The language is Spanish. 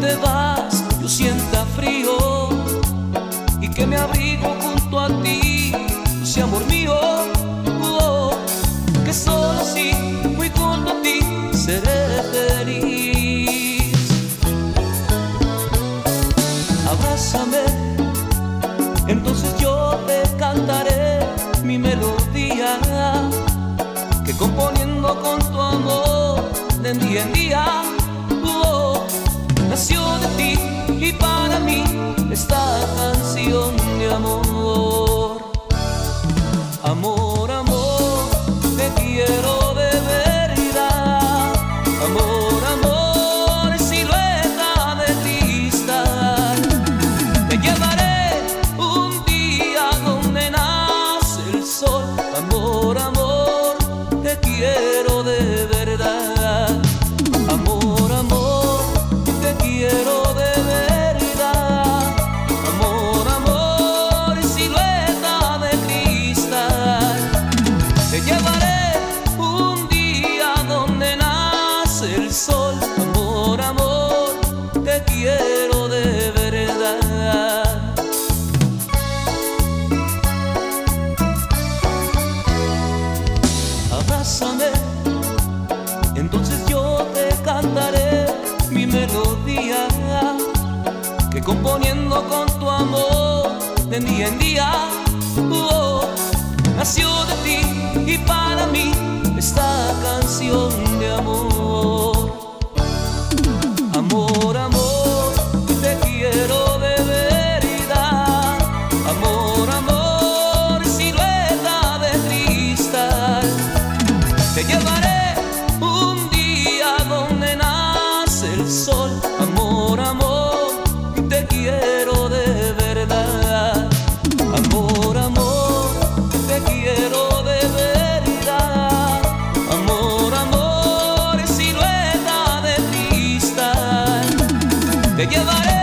te vas yo sienta frío y que me abrigo junto a ti, dulce amor mío, oh, que solo así, muy junto a ti, seré feliz. Abrázame, entonces yo te cantaré mi melodía, que componiendo con tu amor de día en día nació de ti y para mí está. melodía que componiendo con tu amor de día en día te llevaré.